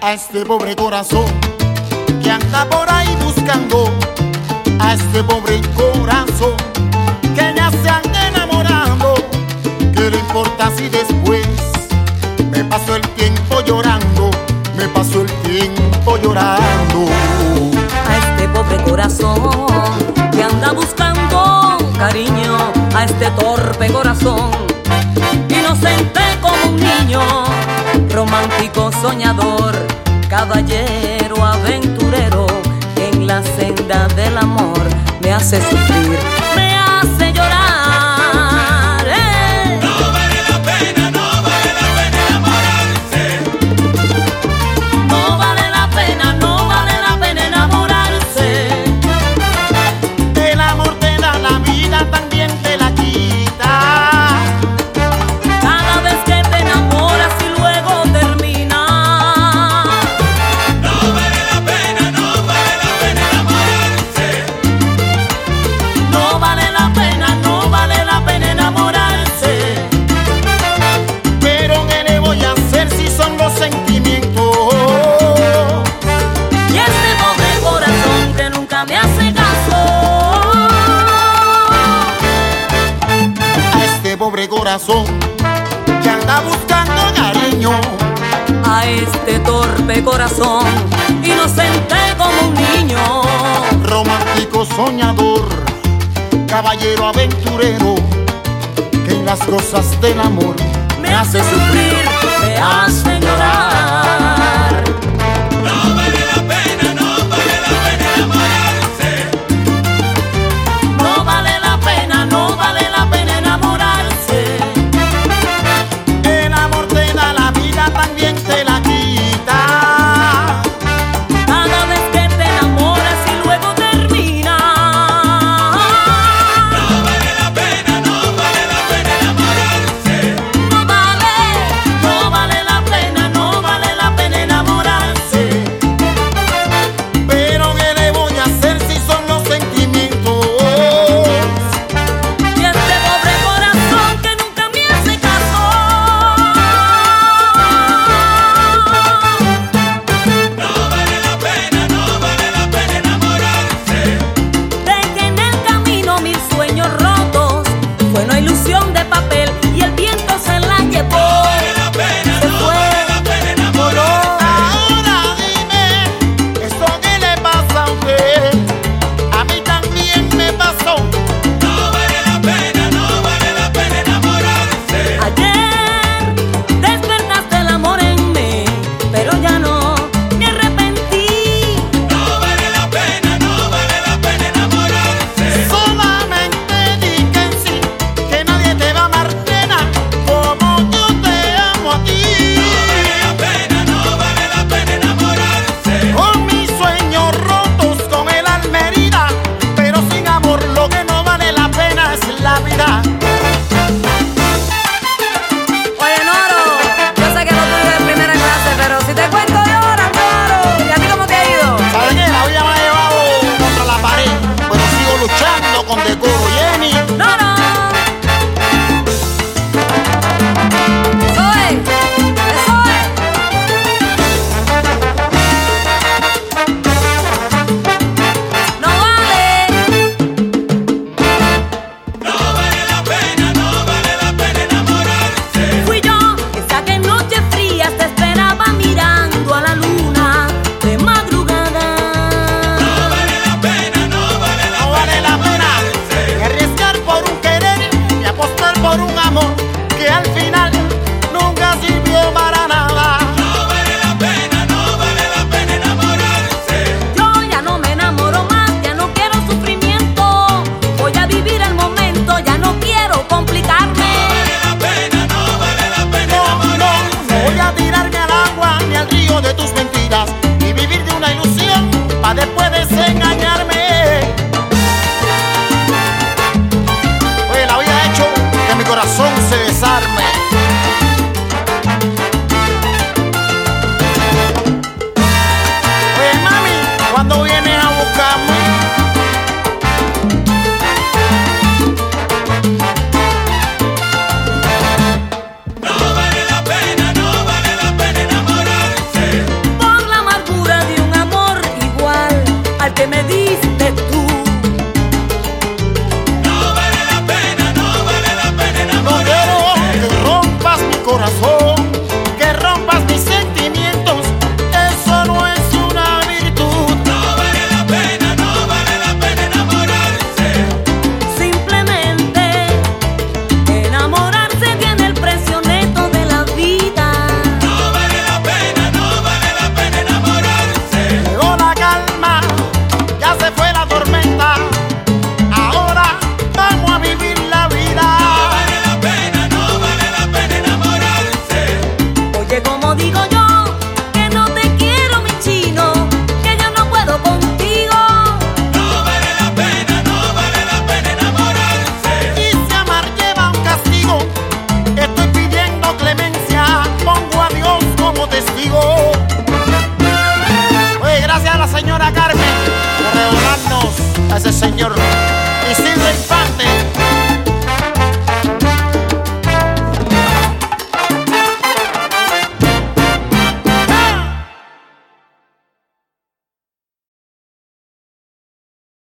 a este pobre corazón que anda por ahí buscando a este pobre corazón que ya se han enamorado. ¿Qué le importa si después me paso el tiempo llorando? Me paso el tiempo llorando. A este pobre corazón que anda buscando cariño, a este torpe corazón inocente como un niño, romántico soñador, caballero aventurero en la senda del amor me hace sufrir, pobre corazón que anda buscando cariño. A este torpe corazón, inocente como un niño. romántico soñador, caballero aventurero, que en las cosas del amor Me hace sufrir, me hace llorar. como digo yo, que no te quiero mi chino, que yo no puedo contigo. No vale la pena, no vale la pena enamorarse. Y si amar lleva un castigo, estoy pidiendo clemencia, pongo a Dios como testigo. Oye, gracias a la señora Carmen por revelarnos a ese señor. Y sirve